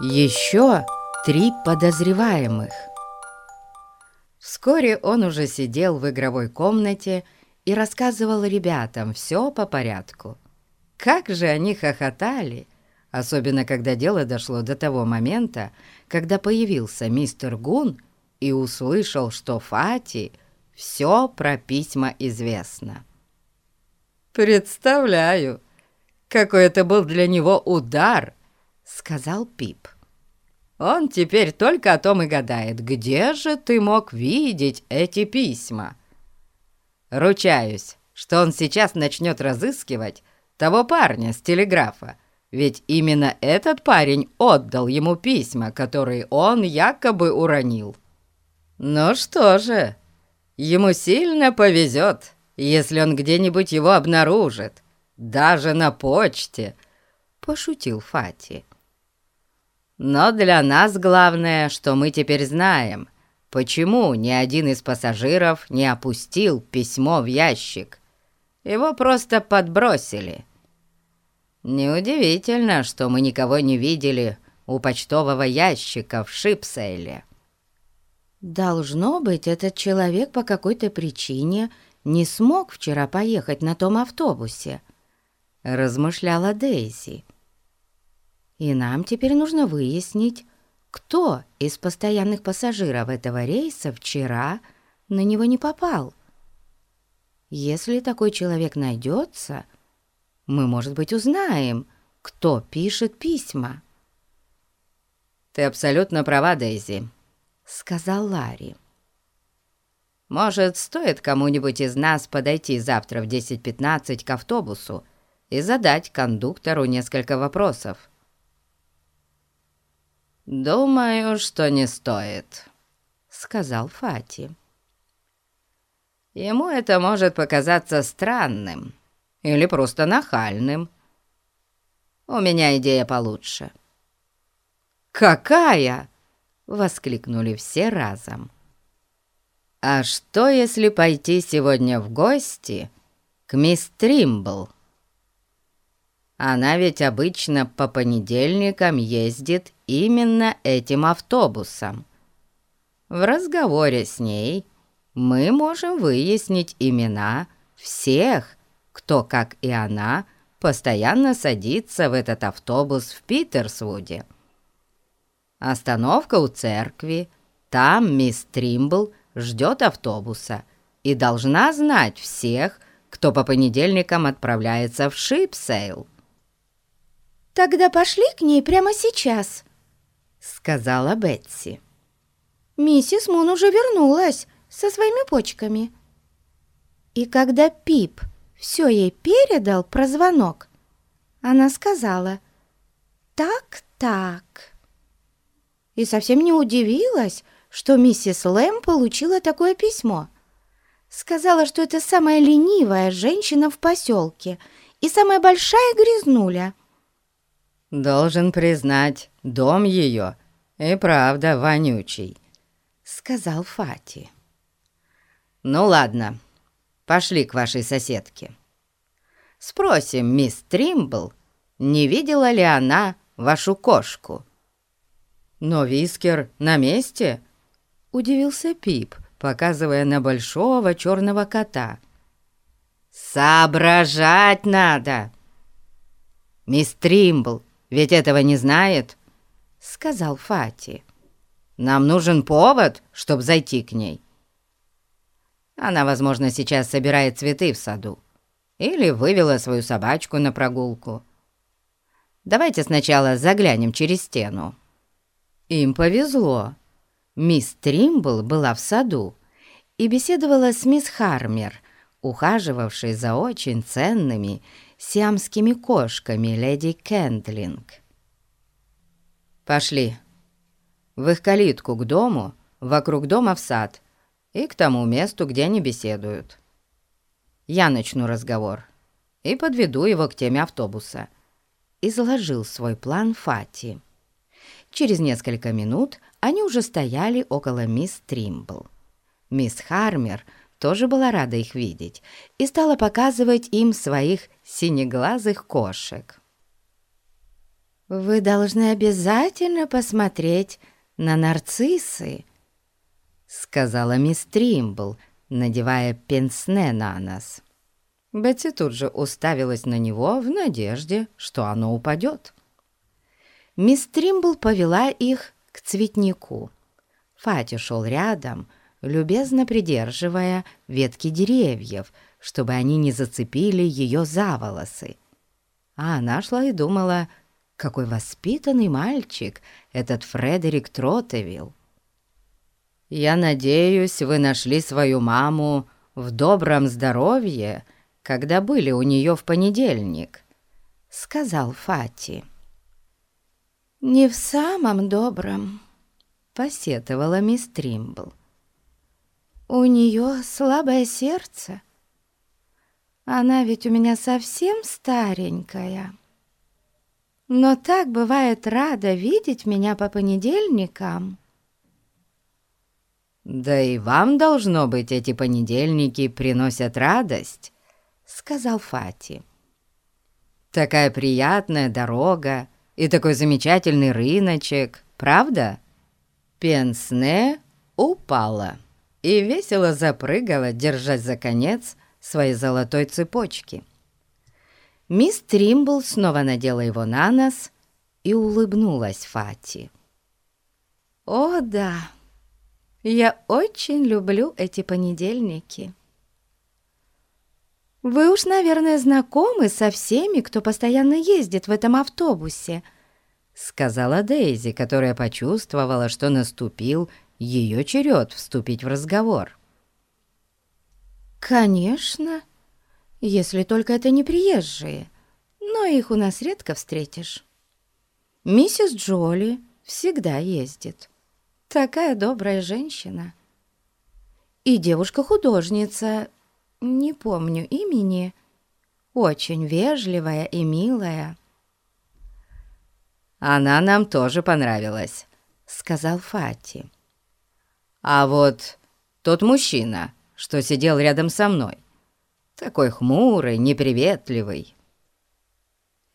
Еще три подозреваемых. Вскоре он уже сидел в игровой комнате и рассказывал ребятам все по порядку. Как же они хохотали, особенно когда дело дошло до того момента, когда появился мистер Гун и услышал, что Фати все про письма известно. «Представляю, какой это был для него удар!» — сказал Пип. «Он теперь только о том и гадает, где же ты мог видеть эти письма?» «Ручаюсь, что он сейчас начнет разыскивать того парня с телеграфа, ведь именно этот парень отдал ему письма, которые он якобы уронил. Ну что же, ему сильно повезет, если он где-нибудь его обнаружит, даже на почте», — пошутил Фати. Но для нас главное, что мы теперь знаем, почему ни один из пассажиров не опустил письмо в ящик. Его просто подбросили. Неудивительно, что мы никого не видели у почтового ящика в Шипсейле. Должно быть, этот человек по какой-то причине не смог вчера поехать на том автобусе, размышляла Дейзи. И нам теперь нужно выяснить, кто из постоянных пассажиров этого рейса вчера на него не попал. Если такой человек найдется, мы, может быть, узнаем, кто пишет письма. «Ты абсолютно права, Дейзи», — сказал Ларри. «Может, стоит кому-нибудь из нас подойти завтра в 10.15 к автобусу и задать кондуктору несколько вопросов?» «Думаю, что не стоит», — сказал Фати. «Ему это может показаться странным или просто нахальным. У меня идея получше». «Какая?» — воскликнули все разом. «А что, если пойти сегодня в гости к мисс Тримбл?» Она ведь обычно по понедельникам ездит именно этим автобусом. В разговоре с ней мы можем выяснить имена всех, кто, как и она, постоянно садится в этот автобус в Питерсвуде. Остановка у церкви, там мисс Тримбл ждет автобуса и должна знать всех, кто по понедельникам отправляется в Шипсейл. «Тогда пошли к ней прямо сейчас», — сказала Бетси. «Миссис Мун уже вернулась со своими почками». И когда Пип все ей передал про звонок, она сказала «Так-так». И совсем не удивилась, что миссис Лэм получила такое письмо. Сказала, что это самая ленивая женщина в поселке и самая большая грязнуля — «Должен признать, дом ее и правда вонючий», — сказал Фати. «Ну ладно, пошли к вашей соседке. Спросим мисс Тримбл, не видела ли она вашу кошку?» «Но Вискер на месте?» — удивился Пип, показывая на большого черного кота. «Соображать надо!» «Мисс Тримбл, ведь этого не знает», — сказал Фати. «Нам нужен повод, чтобы зайти к ней». Она, возможно, сейчас собирает цветы в саду или вывела свою собачку на прогулку. Давайте сначала заглянем через стену». Им повезло. Мисс Тримбл была в саду и беседовала с мисс Хармер, ухаживавшей за очень ценными сиамскими кошками леди Кендлинг. «Пошли. В их калитку к дому, вокруг дома в сад и к тому месту, где они беседуют. Я начну разговор и подведу его к теме автобуса», — изложил свой план Фати. Через несколько минут они уже стояли около мисс Тримбл. Мисс Хармер — тоже была рада их видеть и стала показывать им своих синеглазых кошек. «Вы должны обязательно посмотреть на нарциссы», — сказала мисс Тримбл, надевая пенсне на нос. Бетти тут же уставилась на него в надежде, что оно упадет. Мисс Тримбл повела их к цветнику. Фати шел рядом, любезно придерживая ветки деревьев, чтобы они не зацепили ее за волосы. А она шла и думала, какой воспитанный мальчик этот Фредерик Тротевилл. «Я надеюсь, вы нашли свою маму в добром здоровье когда были у нее в понедельник», — сказал Фати. «Не в самом добром», — посетовала мисс Тримбл. «У нее слабое сердце. Она ведь у меня совсем старенькая. Но так бывает рада видеть меня по понедельникам». «Да и вам, должно быть, эти понедельники приносят радость», — сказал Фати. «Такая приятная дорога и такой замечательный рыночек, правда?» Пенсне упала и весело запрыгала, держась за конец своей золотой цепочки. Мисс Тримбл снова надела его на нос и улыбнулась Фати. «О, да, я очень люблю эти понедельники». «Вы уж, наверное, знакомы со всеми, кто постоянно ездит в этом автобусе», сказала Дейзи, которая почувствовала, что наступил ее черед вступить в разговор. «Конечно, если только это не приезжие, но их у нас редко встретишь. Миссис Джоли всегда ездит, такая добрая женщина. И девушка-художница не помню имени, очень вежливая и милая». «Она нам тоже понравилась», — сказал Фати. «А вот тот мужчина, что сидел рядом со мной, такой хмурый, неприветливый».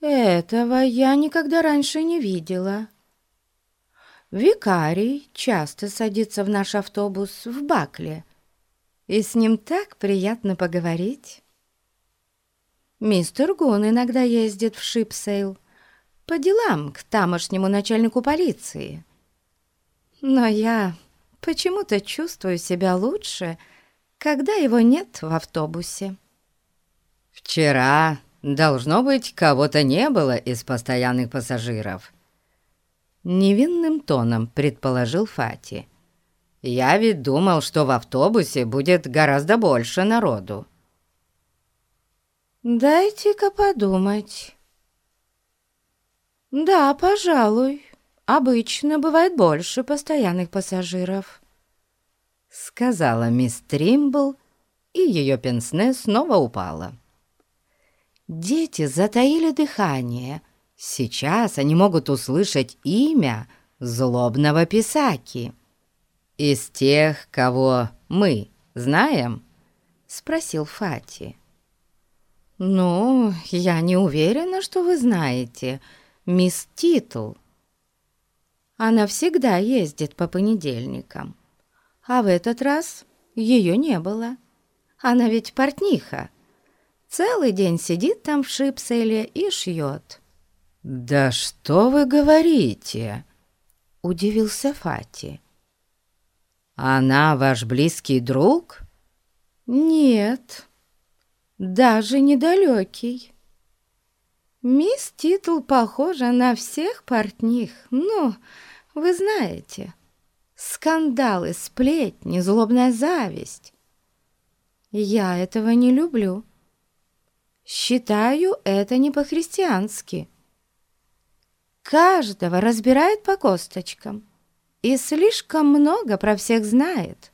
«Этого я никогда раньше не видела. Викарий часто садится в наш автобус в Бакле, и с ним так приятно поговорить. Мистер Гун иногда ездит в Шипсейл по делам к тамошнему начальнику полиции. Но я почему-то чувствую себя лучше, когда его нет в автобусе. «Вчера, должно быть, кого-то не было из постоянных пассажиров», — невинным тоном предположил Фати. Я ведь думал, что в автобусе будет гораздо больше народу. Дайте-ка подумать. Да, пожалуй, обычно бывает больше постоянных пассажиров. Сказала мисс Тримбл, и ее пенсне снова упала. Дети затаили дыхание. Сейчас они могут услышать имя злобного писаки. «Из тех, кого мы знаем?» — спросил Фати. «Ну, я не уверена, что вы знаете мисс Титл. Она всегда ездит по понедельникам, а в этот раз ее не было. Она ведь портниха. Целый день сидит там в Шипселе и шьет». «Да что вы говорите?» — удивился Фати. «Она ваш близкий друг?» «Нет, даже недалекий. Мисс Титл похожа на всех портних, ну, вы знаете, скандалы, сплетни, злобная зависть. Я этого не люблю. Считаю это не по-христиански. Каждого разбирает по косточкам и слишком много про всех знает.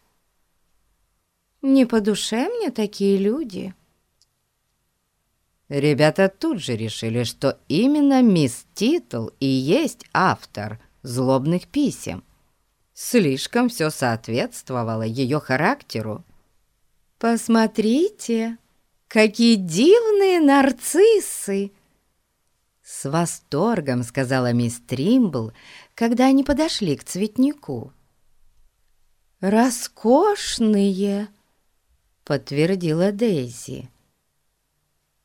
Не по душе мне такие люди». Ребята тут же решили, что именно мисс Титл и есть автор злобных писем. Слишком все соответствовало ее характеру. «Посмотрите, какие дивные нарциссы!» С восторгом сказала мисс Тримбл, когда они подошли к цветнику. «Роскошные!» — подтвердила Дейзи.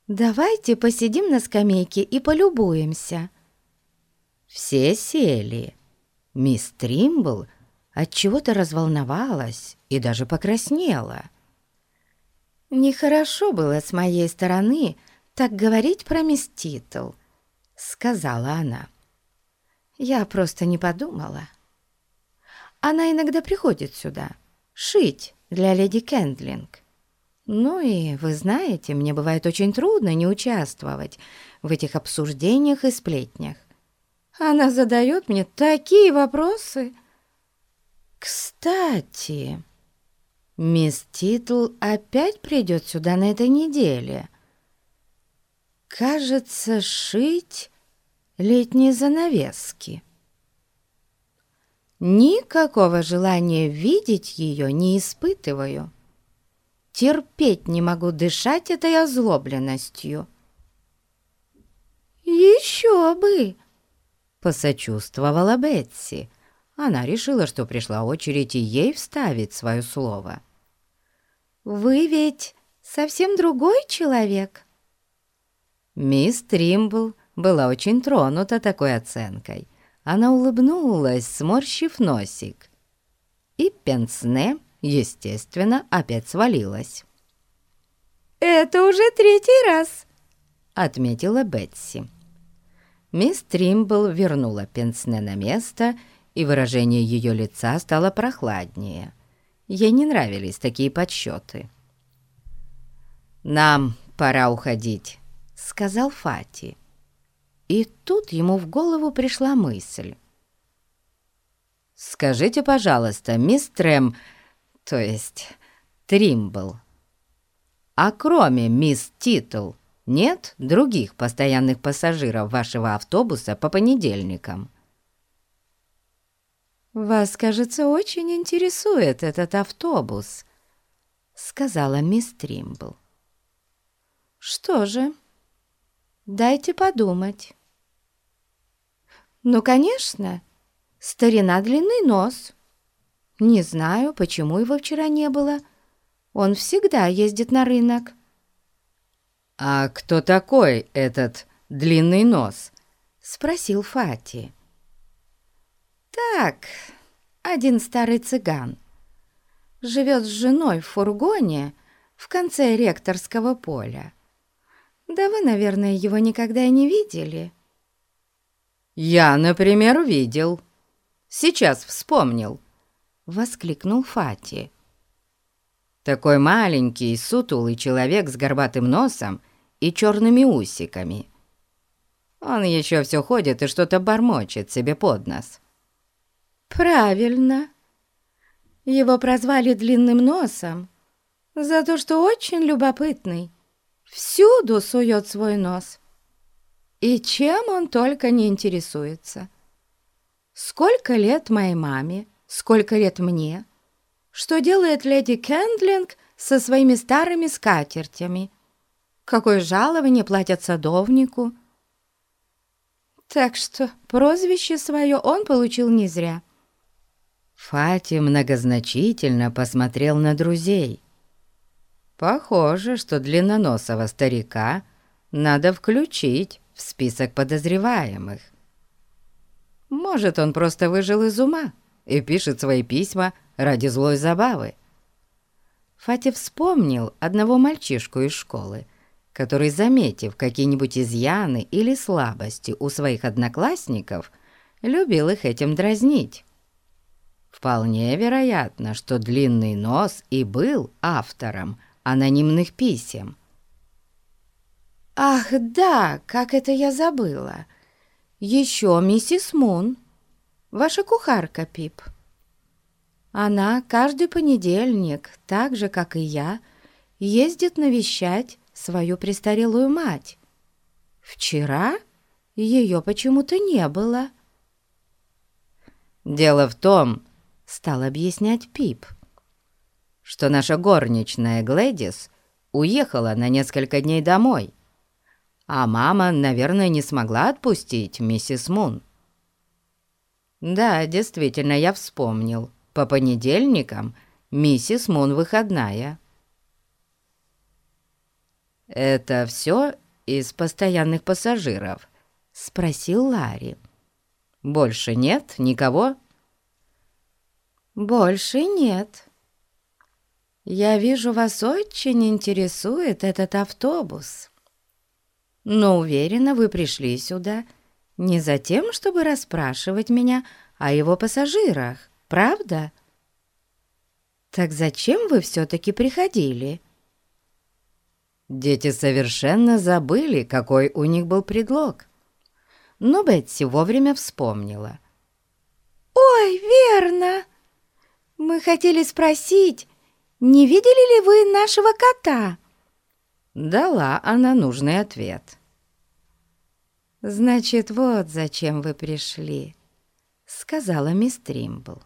«Давайте посидим на скамейке и полюбуемся». Все сели. Мисс Тримбл отчего-то разволновалась и даже покраснела. «Нехорошо было с моей стороны так говорить про мисс Титл», — сказала она. «Я просто не подумала. Она иногда приходит сюда шить для леди Кендлинг. Ну и, вы знаете, мне бывает очень трудно не участвовать в этих обсуждениях и сплетнях. Она задает мне такие вопросы. Кстати, мисс Титл опять придет сюда на этой неделе. Кажется, шить летние занавески. Никакого желания видеть ее не испытываю. Терпеть не могу дышать этой озлобленностью. «Еще бы!» — посочувствовала Бетси. Она решила, что пришла очередь и ей вставить свое слово. «Вы ведь совсем другой человек?» Мисс Тримбл была очень тронута такой оценкой. Она улыбнулась, сморщив носик. И пенсне естественно, опять свалилась. «Это уже третий раз», — отметила Бетси. Мисс Тримбл вернула пенсне на место, и выражение ее лица стало прохладнее. Ей не нравились такие подсчеты. «Нам пора уходить», — сказал Фати. И тут ему в голову пришла мысль. «Скажите, пожалуйста, мисс Трэм, то есть Тримбл. А кроме мисс Титл, нет других постоянных пассажиров вашего автобуса по понедельникам?» «Вас, кажется, очень интересует этот автобус», — сказала мисс Тримбл. «Что же, дайте подумать». «Ну, конечно, старина длинный нос». «Не знаю, почему его вчера не было. Он всегда ездит на рынок». «А кто такой этот длинный нос?» — спросил Фати. «Так, один старый цыган. Живет с женой в фургоне в конце ректорского поля. Да вы, наверное, его никогда и не видели». «Я, например, видел. Сейчас вспомнил», воскликнул Фати. Такой маленький, сутулый человек с горбатым носом и черными усиками. Он еще все ходит и что-то бормочет себе под нос. «Правильно. Его прозвали длинным носом за то, что очень любопытный. Всюду сует свой нос. И чем он только не интересуется. Сколько лет моей маме? сколько лет мне, что делает леди Кендлинг со своими старыми скатертями, какое жалование платят садовнику. Так что прозвище свое он получил не зря. Фати многозначительно посмотрел на друзей. Похоже, что длинноносого старика надо включить в список подозреваемых. Может, он просто выжил из ума и пишет свои письма ради злой забавы. Фати вспомнил одного мальчишку из школы, который, заметив какие-нибудь изъяны или слабости у своих одноклассников, любил их этим дразнить. Вполне вероятно, что длинный нос и был автором анонимных писем. «Ах, да, как это я забыла! Еще миссис Мун!» ваша кухарка Пип. Она каждый понедельник, так же, как и я, ездит навещать свою престарелую мать. Вчера ее почему-то не было. «Дело в том, — стал объяснять Пип, — что наша горничная Глэдис уехала на несколько дней домой, а мама, наверное, не смогла отпустить миссис Мун. Да, действительно, я вспомнил. По понедельникам миссис Мун выходная. «Это все из постоянных пассажиров?» — спросил Ларри. «Больше нет никого?» «Больше нет. Я вижу, вас очень интересует этот автобус. Но уверена, вы пришли сюда не за тем, чтобы расспрашивать меня о его пассажирах, правда? Так зачем вы все-таки приходили?» Дети совершенно забыли, какой у них был предлог. Но Бетси вовремя вспомнила. «Ой, верно! Мы хотели спросить, не видели ли вы нашего кота?» Дала она нужный ответ. «Значит, вот зачем вы пришли», — сказала мисс Тримбл.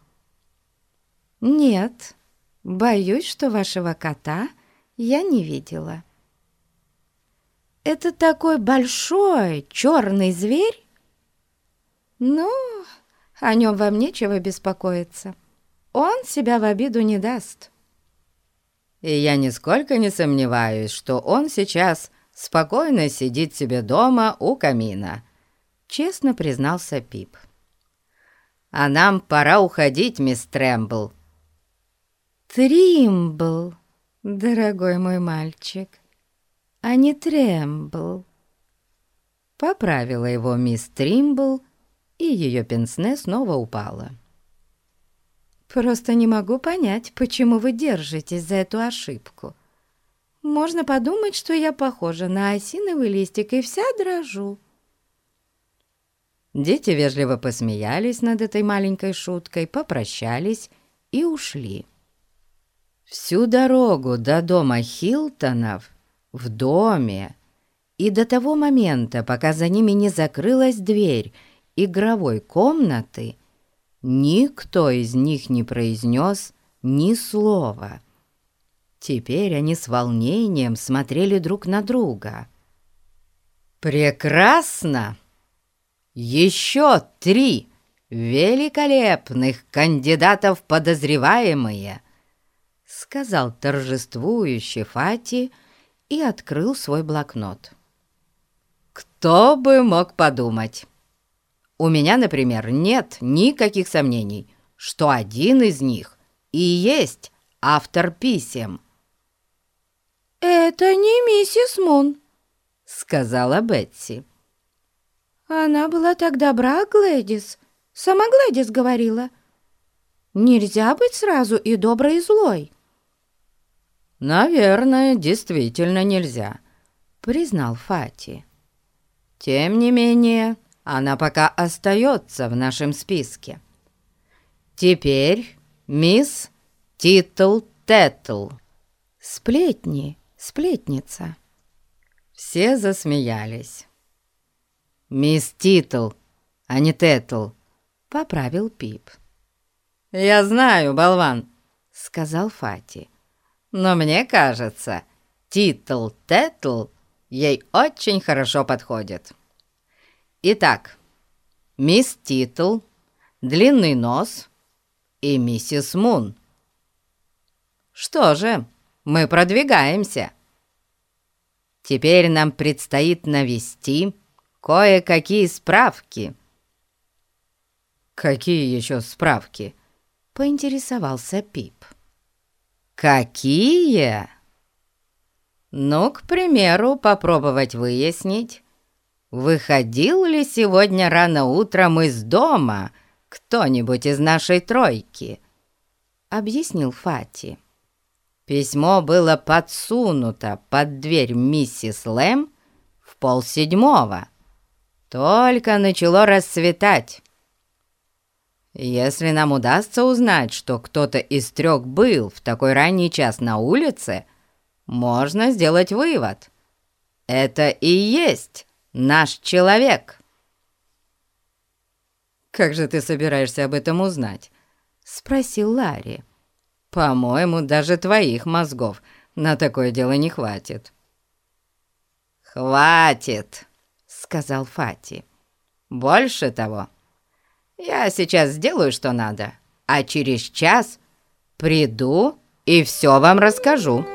«Нет, боюсь, что вашего кота я не видела». Это такой большой черный зверь? Ну, о нем вам нечего беспокоиться. Он себя в обиду не даст. И я нисколько не сомневаюсь, что он сейчас спокойно сидит себе дома у камина, честно признался Пип. А нам пора уходить, мисс Трэмбл. Тримбл, дорогой мой мальчик а не Трембл. Поправила его мисс Тримбл, и ее пенсне снова упала. «Просто не могу понять, почему вы держитесь за эту ошибку. Можно подумать, что я похожа на осиновый листик и вся дрожу». Дети вежливо посмеялись над этой маленькой шуткой, попрощались и ушли. Всю дорогу до дома Хилтонов в доме. И до того момента, пока за ними не закрылась дверь игровой комнаты, никто из них не произнес ни слова. Теперь они с волнением смотрели друг на друга. «Прекрасно! Еще три великолепных кандидатов подозреваемые!» сказал торжествующий Фати, — и открыл свой блокнот. «Кто бы мог подумать? У меня, например, нет никаких сомнений, что один из них и есть автор писем». «Это не миссис Мун», — сказала Бетси. «Она была так добра, Глэдис. Сама Глэдис говорила. Нельзя быть сразу и доброй, и злой». «Наверное, действительно нельзя», — признал Фати. «Тем не менее, она пока остается в нашем списке. Теперь мисс Титл Тетл. Сплетни, сплетница». Все засмеялись. «Мисс Титл, а не Тетл», — поправил Пип. «Я знаю, болван», — сказал Фати но мне кажется, титул Тетл ей очень хорошо подходит. Итак, мисс Титл, длинный нос и миссис Мун. Что же, мы продвигаемся. Теперь нам предстоит навести кое-какие справки. «Какие еще справки?» — поинтересовался Пип. «Какие?» «Ну, к примеру, попробовать выяснить, выходил ли сегодня рано утром из дома кто-нибудь из нашей тройки?» — объяснил Фати. Письмо было подсунуто под дверь миссис Лэм в полседьмого. Только начало расцветать. Если нам удастся узнать, что кто-то из трех был в такой ранний час на улице, можно сделать вывод. Это и есть наш человек. «Как же ты собираешься об этом узнать?» — спросил Ларри. «По-моему, даже твоих мозгов на такое дело не хватит». «Хватит!» — сказал Фати. «Больше того, я сейчас сделаю, что надо, а через час приду и все вам расскажу».